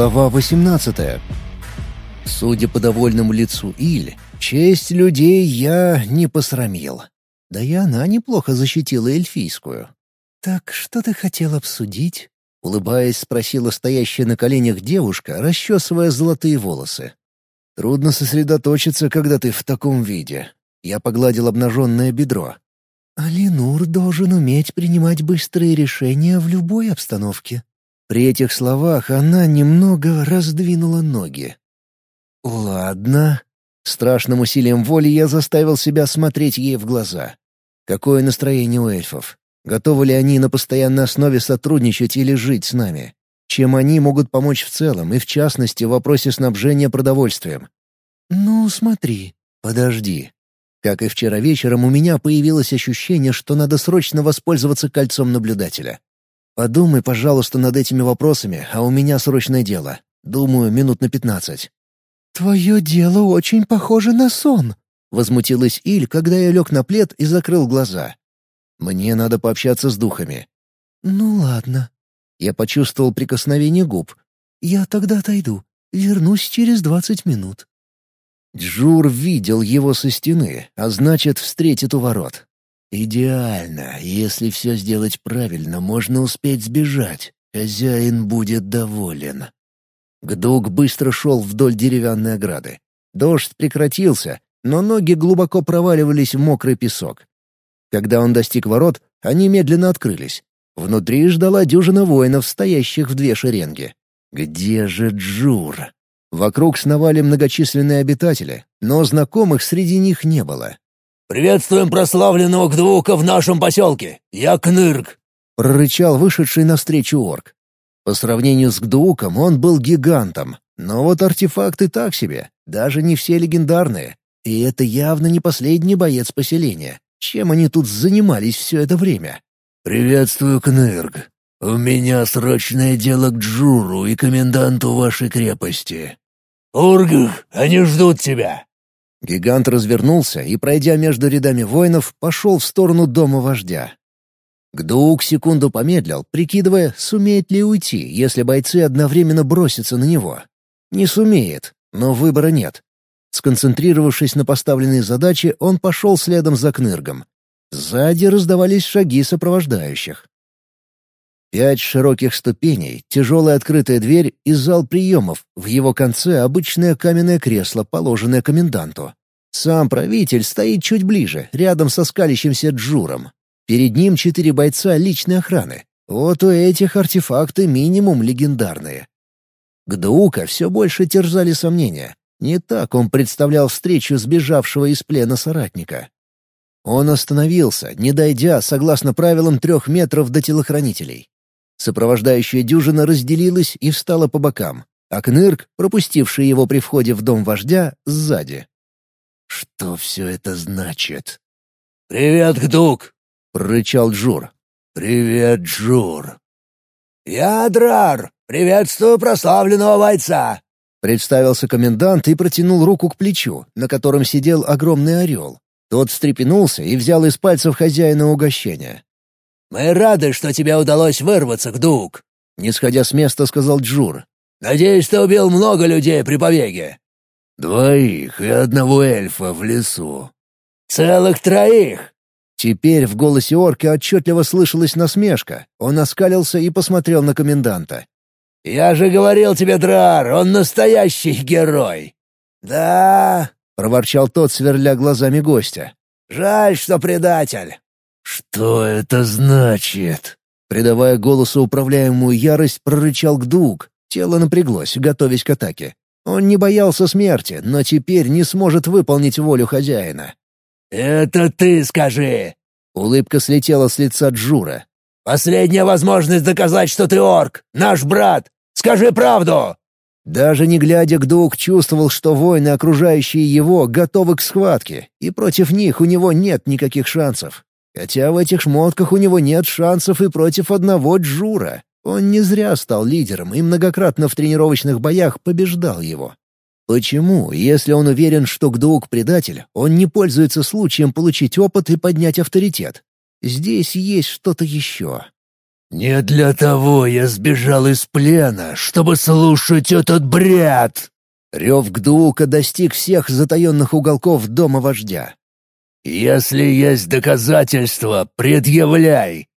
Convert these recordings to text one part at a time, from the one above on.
Глава 18 Судя по довольному лицу Иль, честь людей я не посрамил. Да и она неплохо защитила эльфийскую. «Так что ты хотел обсудить?» — улыбаясь, спросила стоящая на коленях девушка, расчесывая золотые волосы. «Трудно сосредоточиться, когда ты в таком виде». Я погладил обнаженное бедро. «Алинур должен уметь принимать быстрые решения в любой обстановке», при этих словах она немного раздвинула ноги. «Ладно». Страшным усилием воли я заставил себя смотреть ей в глаза. Какое настроение у эльфов? Готовы ли они на постоянной основе сотрудничать или жить с нами? Чем они могут помочь в целом и, в частности, в вопросе снабжения продовольствием? «Ну, смотри, подожди». Как и вчера вечером, у меня появилось ощущение, что надо срочно воспользоваться кольцом наблюдателя. Подумай, пожалуйста, над этими вопросами, а у меня срочное дело. Думаю, минут на пятнадцать». «Твое дело очень похоже на сон», — возмутилась Иль, когда я лег на плед и закрыл глаза. «Мне надо пообщаться с духами». «Ну ладно». Я почувствовал прикосновение губ. «Я тогда отойду. Вернусь через двадцать минут». Джур видел его со стены, а значит, встретит у ворот. «Идеально. Если все сделать правильно, можно успеть сбежать. Хозяин будет доволен». Гдук быстро шел вдоль деревянной ограды. Дождь прекратился, но ноги глубоко проваливались в мокрый песок. Когда он достиг ворот, они медленно открылись. Внутри ждала дюжина воинов, стоящих в две шеренги. «Где же Джур?» Вокруг сновали многочисленные обитатели, но знакомых среди них не было. «Приветствуем прославленного Гдвука в нашем поселке! Я Кнырк!» — прорычал вышедший навстречу орк. По сравнению с Гдууком он был гигантом, но вот артефакты так себе, даже не все легендарные. И это явно не последний боец поселения. Чем они тут занимались все это время? «Приветствую, Кнырк. У меня срочное дело к Джуру и коменданту вашей крепости». «Ургх, они ждут тебя!» Гигант развернулся и, пройдя между рядами воинов, пошел в сторону дома вождя. Гдуук секунду помедлил, прикидывая, сумеет ли уйти, если бойцы одновременно бросятся на него. Не сумеет, но выбора нет. Сконцентрировавшись на поставленной задаче, он пошел следом за Кныргом. Сзади раздавались шаги сопровождающих. Пять широких ступеней, тяжелая открытая дверь и зал приемов, в его конце обычное каменное кресло, положенное коменданту. Сам правитель стоит чуть ближе, рядом со скалящимся Джуром. Перед ним четыре бойца личной охраны. Вот у этих артефакты минимум легендарные. Гдуука все больше терзали сомнения. Не так он представлял встречу сбежавшего из плена соратника. Он остановился, не дойдя, согласно правилам, трех метров до телохранителей. Сопровождающая дюжина разделилась и встала по бокам, а Кнырк, пропустивший его при входе в дом вождя, сзади. «Что все это значит?» «Привет, Гдук!» — прорычал Джур. «Привет, Джур!» «Я Драр! Приветствую прославленного бойца!» Представился комендант и протянул руку к плечу, на котором сидел огромный орел. Тот встрепенулся и взял из пальцев хозяина угощения. «Мы рады, что тебе удалось вырваться, Гдук!» — не сходя с места, сказал Джур. «Надеюсь, ты убил много людей при побеге?» «Двоих и одного эльфа в лесу». «Целых троих!» Теперь в голосе орка отчетливо слышалась насмешка. Он оскалился и посмотрел на коменданта. «Я же говорил тебе, Драр, он настоящий герой!» «Да...» — проворчал тот, сверля глазами гостя. «Жаль, что предатель. «Что это значит?» Придавая голосу управляемую ярость, прорычал Гдук. Тело напряглось, готовясь к атаке. Он не боялся смерти, но теперь не сможет выполнить волю хозяина. «Это ты скажи!» Улыбка слетела с лица Джура. «Последняя возможность доказать, что ты орк! Наш брат! Скажи правду!» Даже не глядя, Гдук чувствовал, что воины, окружающие его, готовы к схватке, и против них у него нет никаких шансов. Хотя в этих шмотках у него нет шансов и против одного Джура. Он не зря стал лидером и многократно в тренировочных боях побеждал его. Почему, если он уверен, что Гдук — предатель, он не пользуется случаем получить опыт и поднять авторитет? Здесь есть что-то еще. «Не для того я сбежал из плена, чтобы слушать этот бред!» Рев Гдуука достиг всех затаенных уголков дома вождя. «Если есть доказательства, предъявляй.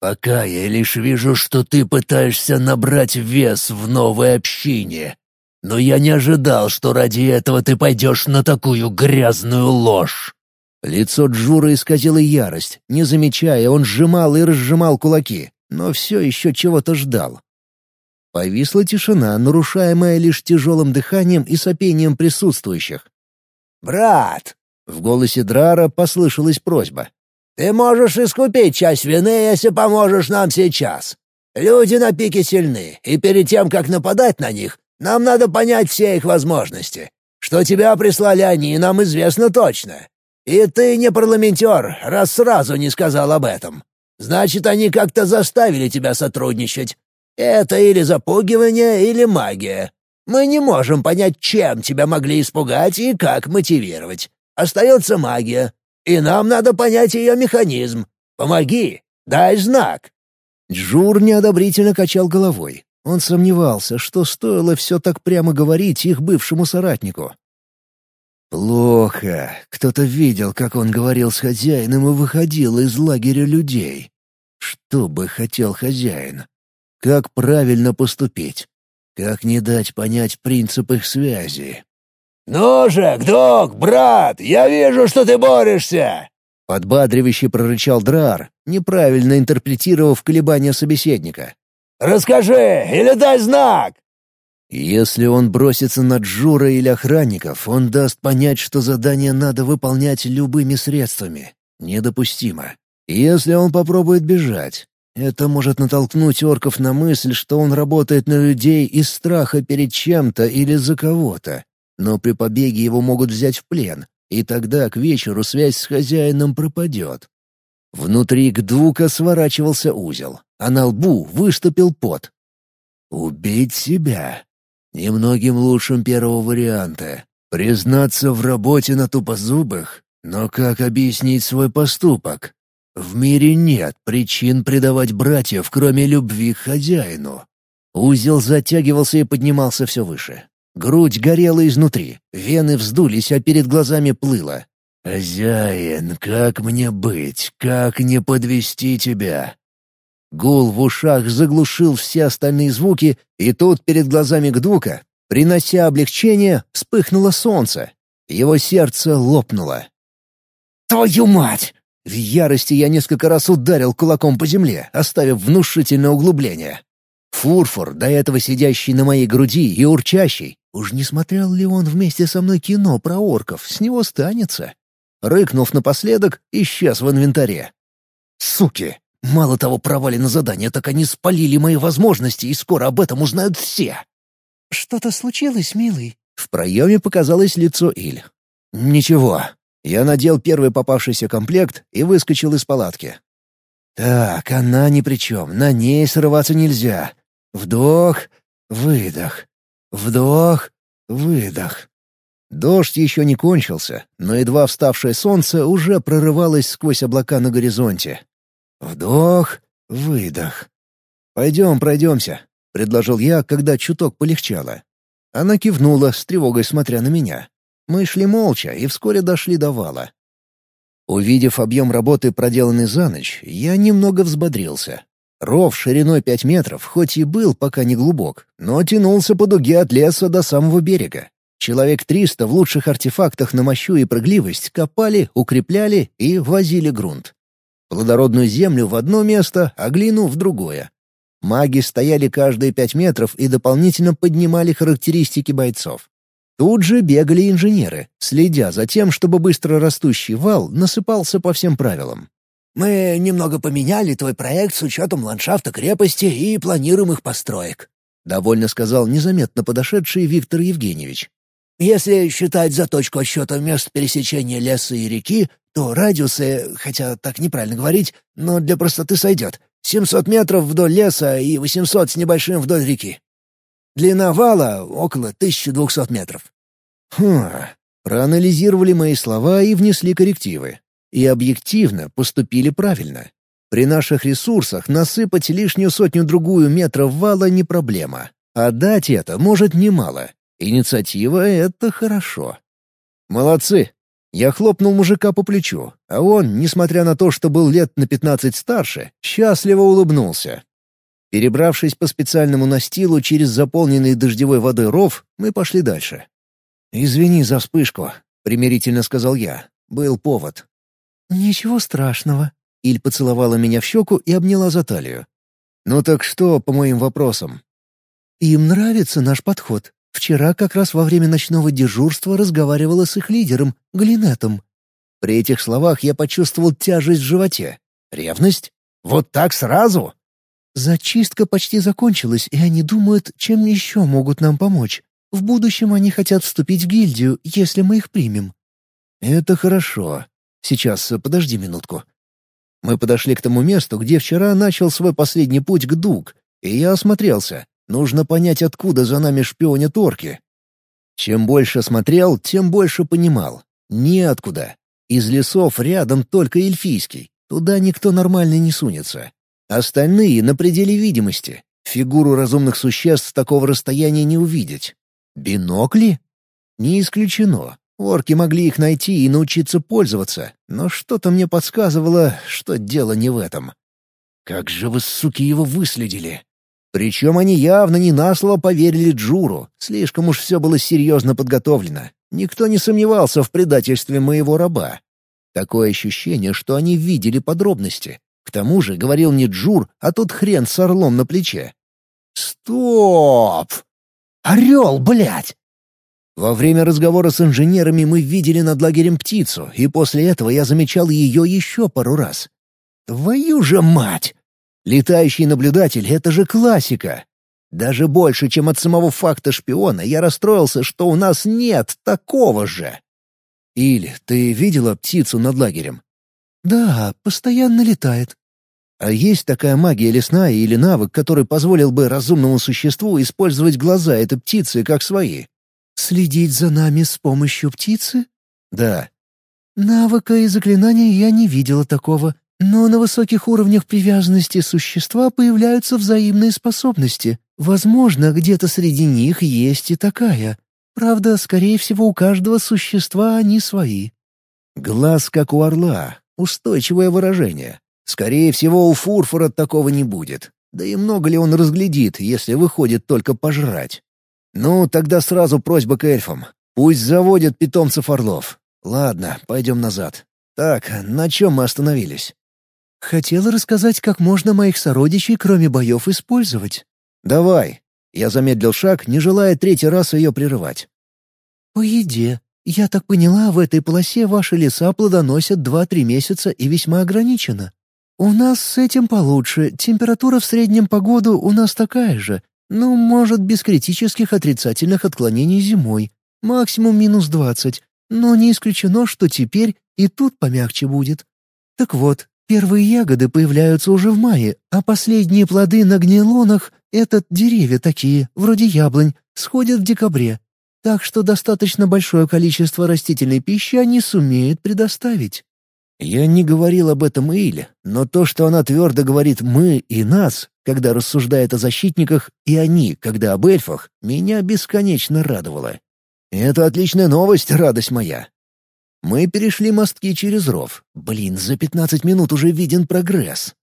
Пока я лишь вижу, что ты пытаешься набрать вес в новой общине. Но я не ожидал, что ради этого ты пойдешь на такую грязную ложь». Лицо Джура исказило ярость. Не замечая, он сжимал и разжимал кулаки, но все еще чего-то ждал. Повисла тишина, нарушаемая лишь тяжелым дыханием и сопением присутствующих. «Брат!» — в голосе Драра послышалась просьба. «Ты можешь искупить часть вины, если поможешь нам сейчас. Люди на пике сильны, и перед тем, как нападать на них, нам надо понять все их возможности. Что тебя прислали они, нам известно точно. И ты не парламентер, раз сразу не сказал об этом. Значит, они как-то заставили тебя сотрудничать. Это или запугивание, или магия. Мы не можем понять, чем тебя могли испугать и как мотивировать. Остается магия, и нам надо понять ее механизм. Помоги, дай знак». Джур неодобрительно качал головой. Он сомневался, что стоило все так прямо говорить их бывшему соратнику. Плохо. Кто-то видел, как он говорил с хозяином и выходил из лагеря людей. Что бы хотел хозяин? Как правильно поступить? Как не дать понять принцип их связи? «Ну же, Гдок, брат, я вижу, что ты борешься!» Подбадривающе прорычал Драр, неправильно интерпретировав колебания собеседника. «Расскажи или дай знак!» Если он бросится на Джура или охранников, он даст понять, что задание надо выполнять любыми средствами. Недопустимо. Если он попробует бежать, это может натолкнуть орков на мысль, что он работает на людей из страха перед чем-то или за кого-то. Но при побеге его могут взять в плен, и тогда к вечеру связь с хозяином пропадет. Внутри Гдука сворачивался узел, а на лбу выступил пот. «Убить себя?» Немногим лучшим первого варианта. Признаться в работе на тупозубых? Но как объяснить свой поступок? В мире нет причин предавать братьев, кроме любви к хозяину. Узел затягивался и поднимался все выше. Грудь горела изнутри, вены вздулись, а перед глазами плыло. «Хозяин, как мне быть? Как не подвести тебя?» Гул в ушах заглушил все остальные звуки, и тут перед глазами Гдука, принося облегчение, вспыхнуло солнце. Его сердце лопнуло. «Твою мать!» В ярости я несколько раз ударил кулаком по земле, оставив внушительное углубление. Фурфур, до этого сидящий на моей груди и урчащий, уж не смотрел ли он вместе со мной кино про орков, с него станется. Рыкнув напоследок, исчез в инвентаре. Суки! Мало того провали задание, так они спалили мои возможности, и скоро об этом узнают все. «Что-то случилось, милый?» В проеме показалось лицо Иль. «Ничего». Я надел первый попавшийся комплект и выскочил из палатки. «Так, она ни при чем, на ней срываться нельзя. Вдох, выдох, вдох, выдох». Дождь еще не кончился, но едва вставшее солнце уже прорывалось сквозь облака на горизонте. Вдох, выдох. «Пойдем, пройдемся», — предложил я, когда чуток полегчало. Она кивнула, с тревогой смотря на меня. Мы шли молча и вскоре дошли до вала. Увидев объем работы, проделанный за ночь, я немного взбодрился. Ров шириной пять метров, хоть и был пока не глубок, но тянулся по дуге от леса до самого берега. Человек триста в лучших артефактах на мощу и прыгливость копали, укрепляли и возили грунт. Плодородную землю в одно место, а глину в другое. Маги стояли каждые пять метров и дополнительно поднимали характеристики бойцов. Тут же бегали инженеры, следя за тем, чтобы быстро растущий вал насыпался по всем правилам. «Мы немного поменяли твой проект с учетом ландшафта крепости и планируемых построек», — довольно сказал незаметно подошедший Виктор Евгеньевич. «Если считать за точку отсчета мест пересечения леса и реки, то радиусы, хотя так неправильно говорить, но для простоты сойдет, 700 метров вдоль леса и 800 с небольшим вдоль реки. Длина вала — около 1200 метров. Хм, проанализировали мои слова и внесли коррективы. И объективно поступили правильно. При наших ресурсах насыпать лишнюю сотню-другую метров вала не проблема. А дать это может немало. Инициатива — это хорошо. Молодцы. Я хлопнул мужика по плечу, а он, несмотря на то, что был лет на пятнадцать старше, счастливо улыбнулся. Перебравшись по специальному настилу через заполненный дождевой водой ров, мы пошли дальше. «Извини за вспышку», — примирительно сказал я. Был повод. «Ничего страшного». Иль поцеловала меня в щеку и обняла за талию. «Ну так что по моим вопросам?» «Им нравится наш подход. Вчера как раз во время ночного дежурства разговаривала с их лидером, Глинетом». При этих словах я почувствовал тяжесть в животе. «Ревность? Вот так сразу?» Зачистка почти закончилась, и они думают, чем еще могут нам помочь. В будущем они хотят вступить в гильдию, если мы их примем». «Это хорошо. Сейчас, подожди минутку». Мы подошли к тому месту, где вчера начал свой последний путь к Дуг, и я осмотрелся. Нужно понять, откуда за нами шпионят орки. Чем больше смотрел, тем больше понимал. Неоткуда. Из лесов рядом только эльфийский. Туда никто нормально не сунется. Остальные на пределе видимости. Фигуру разумных существ с такого расстояния не увидеть. Бинокли? Не исключено. Орки могли их найти и научиться пользоваться, но что-то мне подсказывало, что дело не в этом. Как же вы, суки, его выследили? Причем они явно не на слово поверили Джуру, слишком уж все было серьезно подготовлено. Никто не сомневался в предательстве моего раба. Такое ощущение, что они видели подробности, к тому же говорил не Джур, а тот хрен с орлом на плече. «Стоп! Орел, блядь!» Во время разговора с инженерами мы видели над лагерем птицу, и после этого я замечал ее еще пару раз. «Твою же мать! Летающий наблюдатель — это же классика!» Даже больше, чем от самого факта шпиона, я расстроился, что у нас нет такого же. «Иль, ты видела птицу над лагерем?» «Да, постоянно летает». «А есть такая магия лесная или навык, который позволил бы разумному существу использовать глаза этой птицы как свои?» «Следить за нами с помощью птицы?» «Да». «Навыка и заклинания я не видела такого, но на высоких уровнях привязанности существа появляются взаимные способности. Возможно, где-то среди них есть и такая. Правда, скорее всего, у каждого существа они свои». Глаз как у орла. Устойчивое выражение. Скорее всего, у Фурфора такого не будет. Да и много ли он разглядит, если выходит только пожрать? Ну, тогда сразу просьба к эльфам. Пусть заводят питомцев орлов. Ладно, пойдем назад. Так, на чем мы остановились? Хотела рассказать, как можно моих сородичей, кроме боев, использовать. Давай. Я замедлил шаг, не желая третий раз ее прерывать. По еде. «Я так поняла, в этой полосе ваши леса плодоносят два-три месяца и весьма ограничено. У нас с этим получше, температура в среднем по году у нас такая же, ну, может, без критических отрицательных отклонений зимой, максимум минус двадцать, но не исключено, что теперь и тут помягче будет. Так вот, первые ягоды появляются уже в мае, а последние плоды на гнилонах — это деревья такие, вроде яблонь, сходят в декабре, так что достаточно большое количество растительной пищи они сумеют предоставить. Я не говорил об этом Иле, но то, что она твердо говорит «мы» и «нас», когда рассуждает о защитниках, и «они», когда об эльфах, меня бесконечно радовало. Это отличная новость, радость моя. Мы перешли мостки через ров. Блин, за пятнадцать минут уже виден прогресс.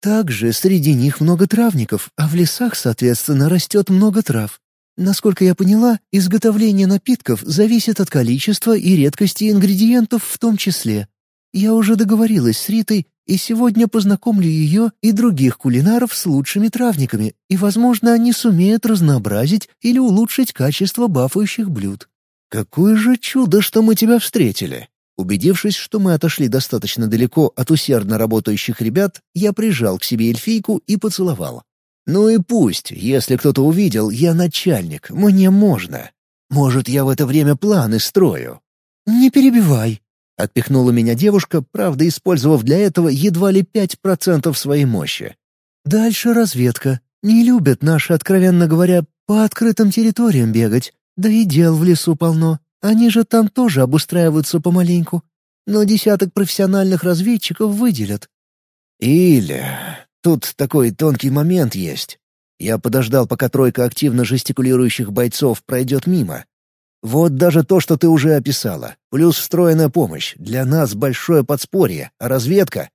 Также среди них много травников, а в лесах, соответственно, растет много трав. Насколько я поняла, изготовление напитков зависит от количества и редкости ингредиентов в том числе. Я уже договорилась с Ритой, и сегодня познакомлю ее и других кулинаров с лучшими травниками, и, возможно, они сумеют разнообразить или улучшить качество бафающих блюд. «Какое же чудо, что мы тебя встретили!» Убедившись, что мы отошли достаточно далеко от усердно работающих ребят, я прижал к себе эльфийку и поцеловал. Ну и пусть, если кто-то увидел, я начальник, мне можно. Может, я в это время планы строю. «Не перебивай», — отпихнула меня девушка, правда, использовав для этого едва ли пять процентов своей мощи. «Дальше разведка. Не любят наши, откровенно говоря, по открытым территориям бегать. Да и дел в лесу полно. Они же там тоже обустраиваются помаленьку. Но десяток профессиональных разведчиков выделят. Или... Тут такой тонкий момент есть. Я подождал, пока тройка активно жестикулирующих бойцов пройдет мимо. Вот даже то, что ты уже описала, плюс встроенная помощь, для нас большое подспорье, а разведка?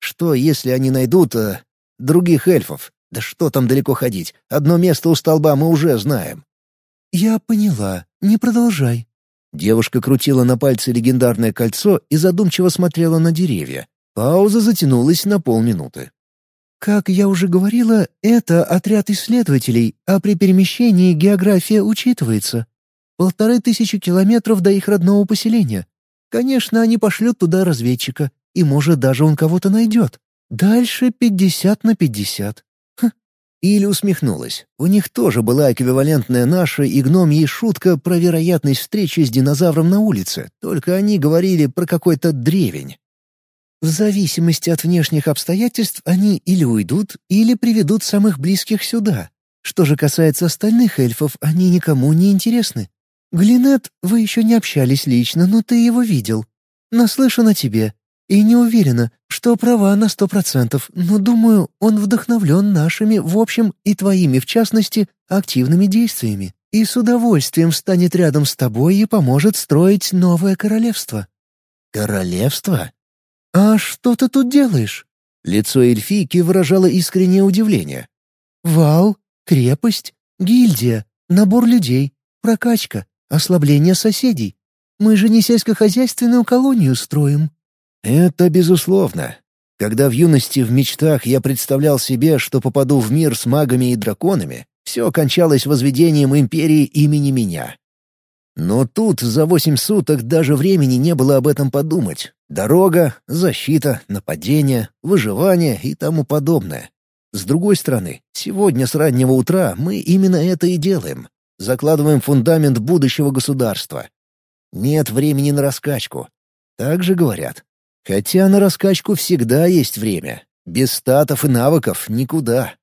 Что, если они найдут... Э, других эльфов? Да что там далеко ходить? Одно место у столба мы уже знаем. «Я поняла. Не продолжай». Девушка крутила на пальце легендарное кольцо и задумчиво смотрела на деревья. Пауза затянулась на полминуты. Как я уже говорила, это отряд исследователей, а при перемещении география учитывается. Полторы тысячи километров до их родного поселения. Конечно, они пошлют туда разведчика, и, может, даже он кого-то найдет. Дальше пятьдесят на пятьдесят. Хм. Или усмехнулась. У них тоже была эквивалентная наша и гномьей шутка про вероятность встречи с динозавром на улице, только они говорили про какой-то древень. В зависимости от внешних обстоятельств они или уйдут, или приведут самых близких сюда. Что же касается остальных эльфов, они никому не интересны. Глинет, вы еще не общались лично, но ты его видел. Наслышан о тебе. И не уверена, что права на сто процентов, но думаю, он вдохновлен нашими, в общем, и твоими, в частности, активными действиями. И с удовольствием станет рядом с тобой и поможет строить новое королевство». «Королевство?» «А что ты тут делаешь?» Лицо эльфийки выражало искреннее удивление. «Вал, крепость, гильдия, набор людей, прокачка, ослабление соседей. Мы же не сельскохозяйственную колонию строим». «Это безусловно. Когда в юности в мечтах я представлял себе, что попаду в мир с магами и драконами, все кончалось возведением империи имени меня. Но тут за восемь суток даже времени не было об этом подумать. Дорога, защита, нападение, выживание и тому подобное. С другой стороны, сегодня с раннего утра мы именно это и делаем. Закладываем фундамент будущего государства. Нет времени на раскачку. Так же говорят. Хотя на раскачку всегда есть время. Без статов и навыков никуда.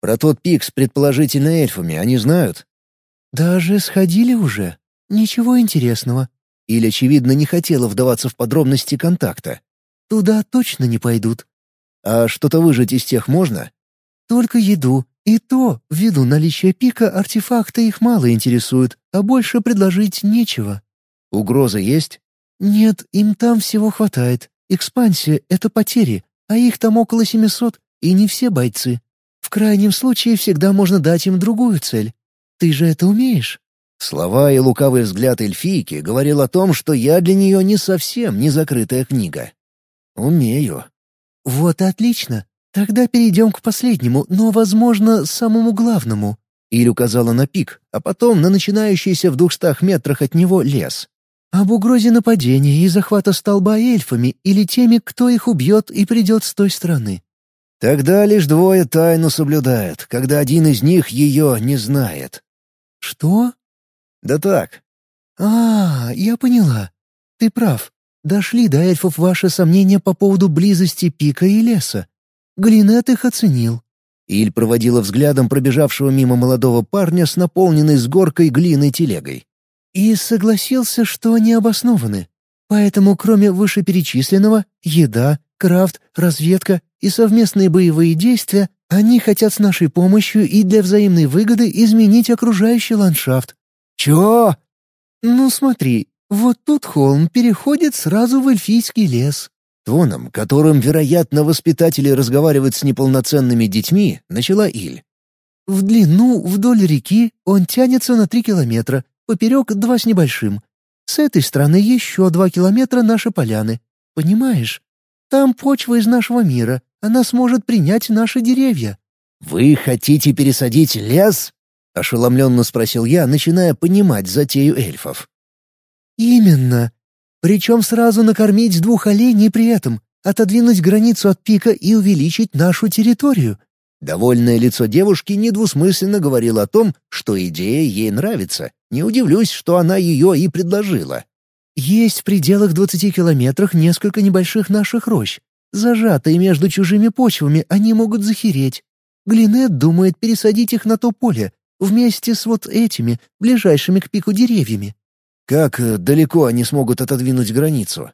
Про тот пик с предположительно эльфами они знают? «Даже сходили уже?» «Ничего интересного». Или, очевидно, не хотела вдаваться в подробности контакта. «Туда точно не пойдут». «А что-то выжить из тех можно?» «Только еду. И то, ввиду наличия пика, артефакты их мало интересуют, а больше предложить нечего». «Угроза есть?» «Нет, им там всего хватает. Экспансия — это потери, а их там около семисот, и не все бойцы. В крайнем случае всегда можно дать им другую цель. Ты же это умеешь?» Слова и лукавый взгляд эльфийки говорил о том, что я для нее не совсем не закрытая книга. Умею. Вот отлично. Тогда перейдем к последнему, но, возможно, самому главному. Иль указала на пик, а потом на начинающийся в двухстах метрах от него лес. Об угрозе нападения и захвата столба эльфами или теми, кто их убьет и придет с той стороны. Тогда лишь двое тайну соблюдают, когда один из них ее не знает. «Что?» «Да так». «А, я поняла. Ты прав. Дошли до эльфов ваши сомнения по поводу близости пика и леса. Глинет их оценил». Иль проводила взглядом пробежавшего мимо молодого парня с наполненной с горкой глиной телегой. «И согласился, что они обоснованы. Поэтому, кроме вышеперечисленного, еда, крафт, разведка и совместные боевые действия, они хотят с нашей помощью и для взаимной выгоды изменить окружающий ландшафт. «Чего?» «Ну смотри, вот тут холм переходит сразу в эльфийский лес». Тоном, которым, вероятно, воспитатели разговаривают с неполноценными детьми, начала Иль. «В длину вдоль реки он тянется на три километра, поперек два с небольшим. С этой стороны еще два километра наши поляны. Понимаешь? Там почва из нашего мира, она сможет принять наши деревья». «Вы хотите пересадить лес?» — ошеломленно спросил я, начиная понимать затею эльфов. «Именно. Причем сразу накормить двух оленей при этом, отодвинуть границу от пика и увеличить нашу территорию». Довольное лицо девушки недвусмысленно говорило о том, что идея ей нравится. Не удивлюсь, что она ее и предложила. «Есть в пределах двадцати километрах несколько небольших наших рощ. Зажатые между чужими почвами, они могут захереть. Глинет думает пересадить их на то поле, Вместе с вот этими, ближайшими к пику деревьями. Как э, далеко они смогут отодвинуть границу?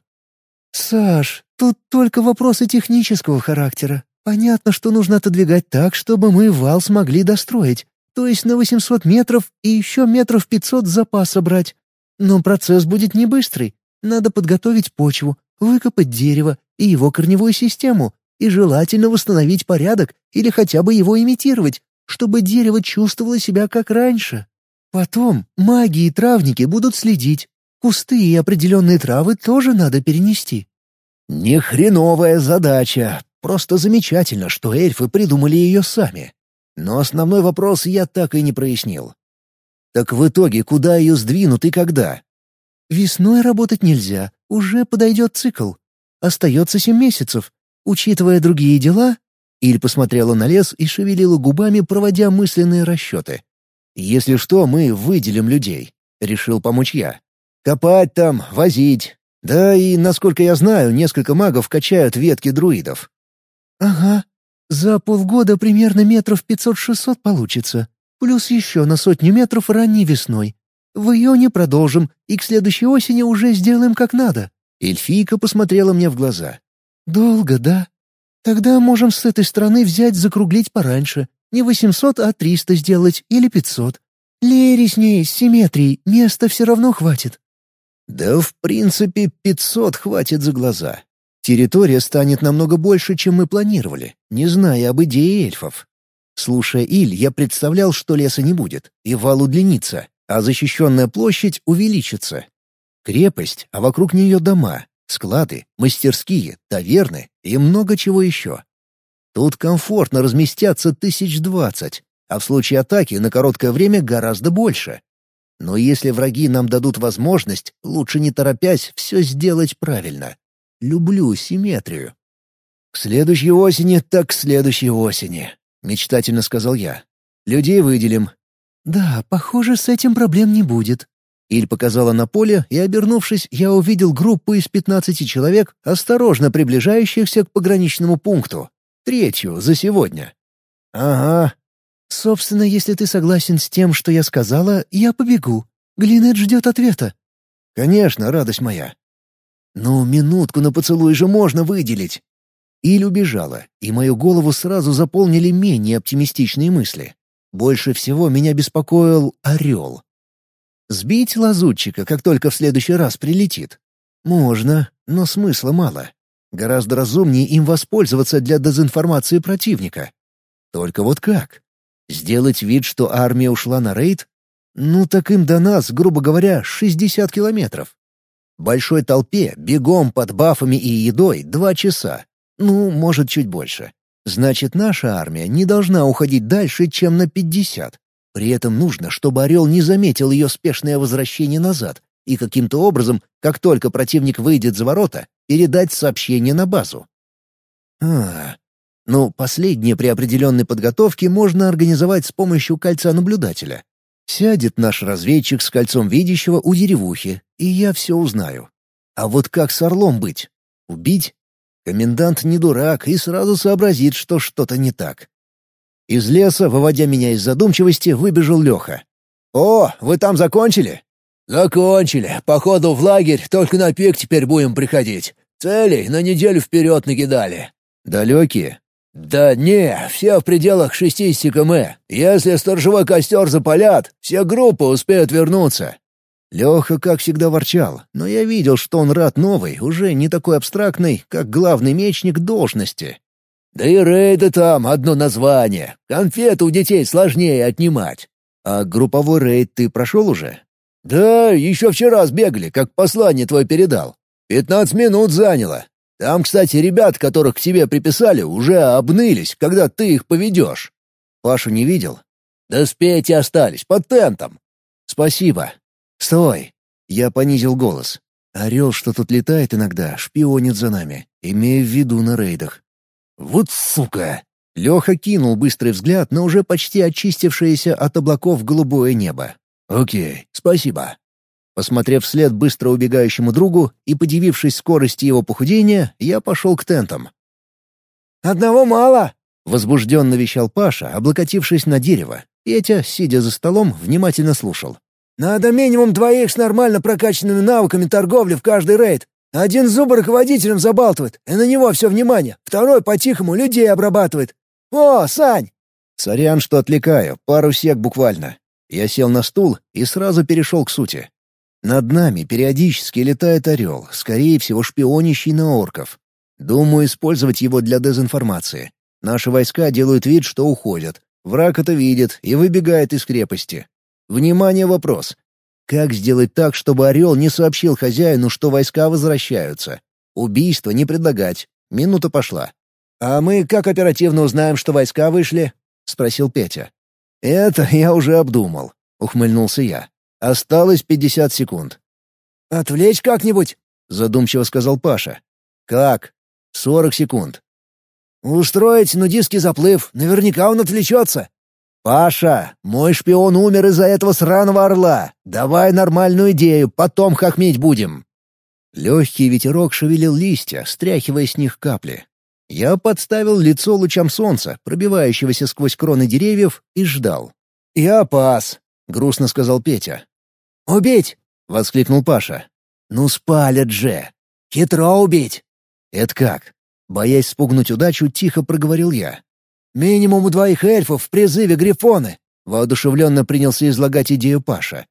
Саш, Тут только вопросы технического характера. Понятно, что нужно отодвигать так, чтобы мы вал смогли достроить, то есть на 800 метров и еще метров 500 запаса брать. Но процесс будет не быстрый. Надо подготовить почву, выкопать дерево и его корневую систему, и желательно восстановить порядок или хотя бы его имитировать, чтобы дерево чувствовало себя как раньше. Потом маги и травники будут следить. Кусты и определенные травы тоже надо перенести. Не хреновая задача. Просто замечательно, что эльфы придумали ее сами. Но основной вопрос я так и не прояснил. Так в итоге куда ее сдвинут и когда? Весной работать нельзя, уже подойдет цикл. Остается семь месяцев. Учитывая другие дела, Иль посмотрела на лес и шевелила губами, проводя мысленные расчеты. «Если что, мы выделим людей», — решил помочь я. «Копать там, возить. Да и, насколько я знаю, несколько магов качают ветки друидов». «Ага. За полгода примерно метров пятьсот-шестьсот получится. Плюс еще на сотню метров ранней весной. В июне продолжим, и к следующей осени уже сделаем как надо». Эльфийка посмотрела мне в глаза. «Долго, да? Тогда можем с этой стороны взять закруглить пораньше. Не восемьсот, а триста сделать или пятьсот. Лери с ней, с симметрией, места все равно хватит». «Да, в принципе, пятьсот хватит за глаза. Территория станет намного больше, чем мы планировали, не зная об идее эльфов. Слушая Иль, я представлял, что леса не будет, и вал удлинится, а защищенная площадь увеличится. Крепость, а вокруг нее дома, склады, мастерские, таверны и много чего еще. Тут комфортно разместятся тысяч двадцать, а в случае атаки на короткое время гораздо больше. Но если враги нам дадут возможность, лучше не торопясь все сделать правильно. Люблю симметрию. «К следующей осени, так к следующей осени», — мечтательно сказал я. «Людей выделим». «Да, похоже, с этим проблем не будет», Иль показала на поле, и, обернувшись, я увидел группу из пятнадцати человек, осторожно приближающихся к пограничному пункту. Третью за сегодня. «Ага». «Собственно, если ты согласен с тем, что я сказала, я побегу. Глинет ждет ответа». «Конечно, радость моя». «Ну, минутку на поцелуй же можно выделить». Иль убежала, и мою голову сразу заполнили менее оптимистичные мысли. Больше всего меня беспокоил орел. Сбить лазутчика, как только в следующий раз прилетит? Можно, но смысла мало. Гораздо разумнее им воспользоваться для дезинформации противника. Только вот как? Сделать вид, что армия ушла на рейд? Ну так им до нас, грубо говоря, 60 километров. Большой толпе бегом под бафами и едой два часа. Ну, может, чуть больше. Значит, наша армия не должна уходить дальше, чем на 50. При этом нужно, чтобы «Орел» не заметил ее спешное возвращение назад и каким-то образом, как только противник выйдет за ворота, передать сообщение на базу. А, ну, последнее при определенной подготовке можно организовать с помощью кольца наблюдателя. Сядет наш разведчик с кольцом видящего у деревухи, и я все узнаю. А вот как с орлом быть? Убить? Комендант не дурак и сразу сообразит, что что-то не так. Из леса, выводя меня из задумчивости, выбежал Леха. «О, вы там закончили?» «Закончили. Походу, в лагерь только на пик теперь будем приходить. Целей на неделю вперед накидали». «Далекие?» «Да не, все в пределах 60 км. Если сторожевой костер запалят, все группы успеют вернуться». Леха, как всегда, ворчал, но я видел, что он рад новой, уже не такой абстрактной, как главный мечник должности. Да и рейды там одно название. Конфеты у детей сложнее отнимать. А групповой рейд ты прошел уже? Да, еще вчера сбегали, как послание твое передал. Пятнадцать минут заняло. Там, кстати, ребят, которых к тебе приписали, уже обнылись, когда ты их поведешь. Пашу не видел? Да с Петей остались, под тентом. Спасибо. Стой. Я понизил голос. Орел, что тут летает иногда, шпионит за нами, имея в виду на рейдах. «Вот сука!» Леха кинул быстрый взгляд на уже почти очистившееся от облаков голубое небо. «Окей, спасибо». Посмотрев вслед быстро убегающему другу и подивившись скорости его похудения, я пошел к тентам. «Одного мало!» — возбужденно вещал Паша, облокотившись на дерево. Петя, сидя за столом, внимательно слушал. «Надо минимум двоих с нормально прокачанными навыками торговли в каждый рейд. Один зуб руководителем забалтывает, и на него все внимание. Второй по-тихому людей обрабатывает. О, Сань!» «Сорян, что отвлекаю. Пару сек буквально». Я сел на стул и сразу перешел к сути. Над нами периодически летает орел, скорее всего, шпионящий на орков. Думаю, использовать его для дезинформации. Наши войска делают вид, что уходят. Враг это видит и выбегает из крепости. Внимание, вопрос. Как сделать так, чтобы Орел не сообщил хозяину, что войска возвращаются? Убийство не предлагать. Минута пошла. «А мы как оперативно узнаем, что войска вышли?» — спросил Петя. «Это я уже обдумал», — ухмыльнулся я. «Осталось пятьдесят секунд». «Отвлечь как-нибудь?» — задумчиво сказал Паша. «Как?» «Сорок секунд». «Устроить нудистский заплыв. Наверняка он отвлечется». «Паша, мой шпион умер из-за этого сраного орла. Давай нормальную идею, потом хохмить будем». Легкий ветерок шевелил листья, стряхивая с них капли. Я подставил лицо лучам солнца, пробивающегося сквозь кроны деревьев, и ждал. «Я пас», — грустно сказал Петя. «Убить!» — воскликнул Паша. «Ну спалят же!» «Хитро убить!» «Это как?» Боясь спугнуть удачу, тихо проговорил я. «Минимум у двоих эльфов в призыве грифоны!» Воодушевленно принялся излагать идею Паша.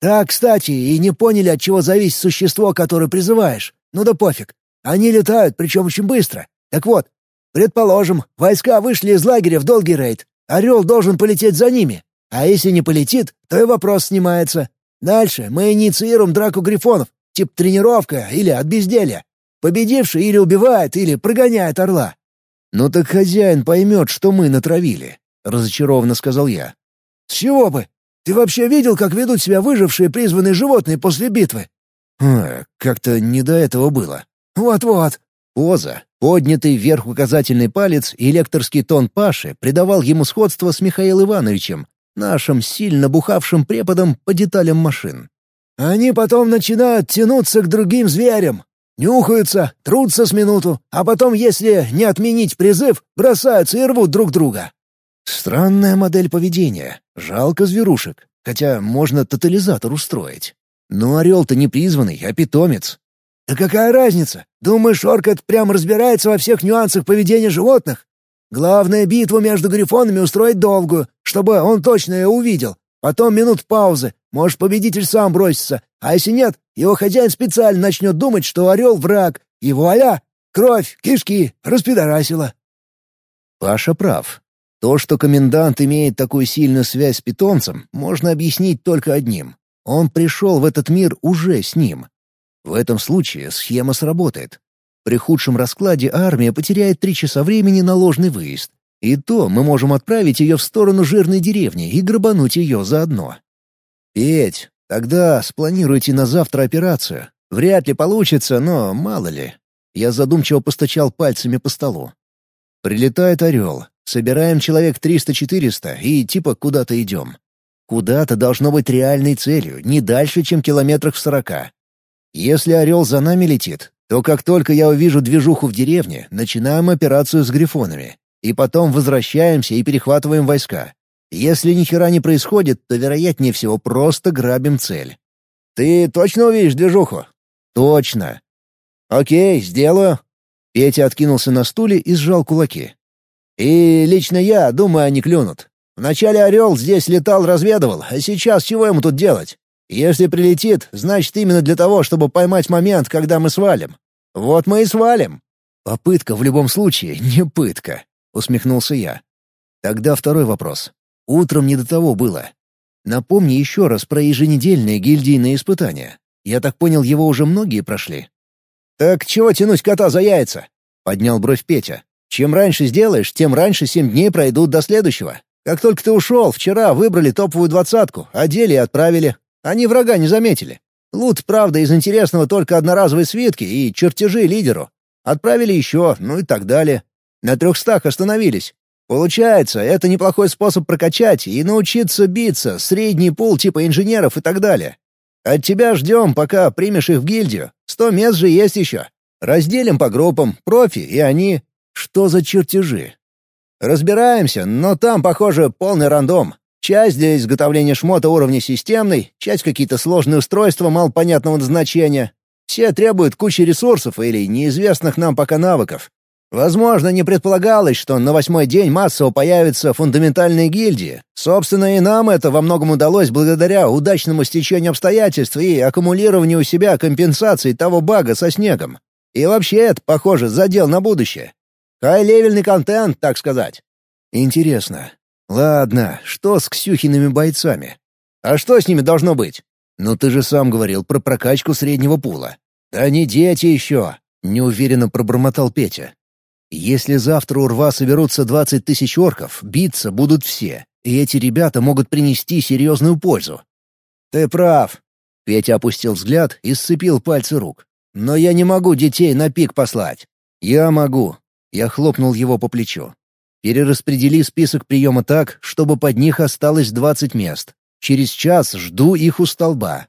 «Так, кстати, и не поняли, от чего зависит существо, которое призываешь. Ну да пофиг. Они летают, причем очень быстро. Так вот, предположим, войска вышли из лагеря в долгий рейд. Орел должен полететь за ними. А если не полетит, то и вопрос снимается. Дальше мы инициируем драку грифонов, тип тренировка или от безделья. Победивший или убивает, или прогоняет орла. «Ну так хозяин поймет, что мы натравили», — разочарованно сказал я. «С чего бы? Ты вообще видел, как ведут себя выжившие призванные животные после битвы?» «Хм, как-то не до этого было». «Вот-вот». Поза, поднятый вверх указательный палец и лекторский тон Паши придавал ему сходство с Михаилом Ивановичем, нашим сильно бухавшим преподом по деталям машин. «Они потом начинают тянуться к другим зверям, Нюхаются, трутся с минуту, а потом, если не отменить призыв, бросаются и рвут друг друга. Странная модель поведения. Жалко зверушек. Хотя можно тотализатор устроить. Но орел-то не призванный, а питомец. Да какая разница? Думаешь, Оркет прямо разбирается во всех нюансах поведения животных? Главное, битву между грифонами устроить долгую, чтобы он точно ее увидел. Потом минут паузы, может, победитель сам бросится, а если нет, его хозяин специально начнет думать, что орел — враг, и вуаля! Кровь, кишки, распидорасила. Паша прав. То, что комендант имеет такую сильную связь с питомцем, можно объяснить только одним. Он пришел в этот мир уже с ним. В этом случае схема сработает. При худшем раскладе армия потеряет три часа времени на ложный выезд. И то мы можем отправить ее в сторону жирной деревни и грабануть ее заодно. «Петь, тогда спланируйте на завтра операцию. Вряд ли получится, но мало ли». Я задумчиво постучал пальцами по столу. «Прилетает орел. Собираем человек 300-400 и типа куда-то идем. Куда-то должно быть реальной целью, не дальше, чем километрах в сорока. Если орел за нами летит, то как только я увижу движуху в деревне, начинаем операцию с грифонами. И потом возвращаемся и перехватываем войска. Если ни хера не происходит, то вероятнее всего просто грабим цель. Ты точно увидишь движуху? Точно. Окей, сделаю. Петя откинулся на стуле и сжал кулаки. И лично я думаю, они клюнут. Вначале «Орел» здесь летал, разведывал, а сейчас чего ему тут делать? Если прилетит, значит именно для того, чтобы поймать момент, когда мы свалим. Вот мы и свалим. Попытка в любом случае не пытка, усмехнулся я. Тогда второй вопрос. Утром не до того было. Напомни еще раз про еженедельные гильдийные испытания. Я так понял, его уже многие прошли. «Так чего тянуть кота за яйца?» — поднял бровь Петя. «Чем раньше сделаешь, тем раньше семь дней пройдут до следующего. Как только ты ушел, вчера выбрали топовую двадцатку, одели и отправили. Они врага не заметили. Лут, правда, из интересного только одноразовые свитки и чертежи лидеру. Отправили еще, ну и так далее. На трехстах остановились. Получается, это неплохой способ прокачать и научиться биться, средний пул типа инженеров и так далее. От тебя ждем, пока примешь их в гильдию. Сто мест же есть еще. Разделим по группам, профи и они. Что за чертежи? Разбираемся, но там, похоже, полный рандом. Часть для изготовления шмота уровня системный, часть какие-то сложные устройства малопонятного назначения. Все требуют кучи ресурсов или неизвестных нам пока навыков. Возможно, не предполагалось, что на восьмой день массово появятся фундаментальные гильдии. Собственно, и нам это во многом удалось благодаря удачному стечению обстоятельств и аккумулированию у себя компенсаций того бага со снегом. И вообще это, похоже, задел на будущее. Хай-левельный контент, так сказать. Интересно. Ладно, что с Ксюхиными бойцами? А что с ними должно быть? Ну ты же сам говорил про прокачку среднего пула. Да не дети еще, неуверенно пробормотал Петя. Если завтра у рва соберутся двадцать тысяч орков, биться будут все, и эти ребята могут принести серьезную пользу. Ты прав. Петя опустил взгляд и сцепил пальцы рук. Но я не могу детей на пик послать. Я могу. Я хлопнул его по плечу. Перераспредели список приема так, чтобы под них осталось двадцать мест. Через час жду их у столба.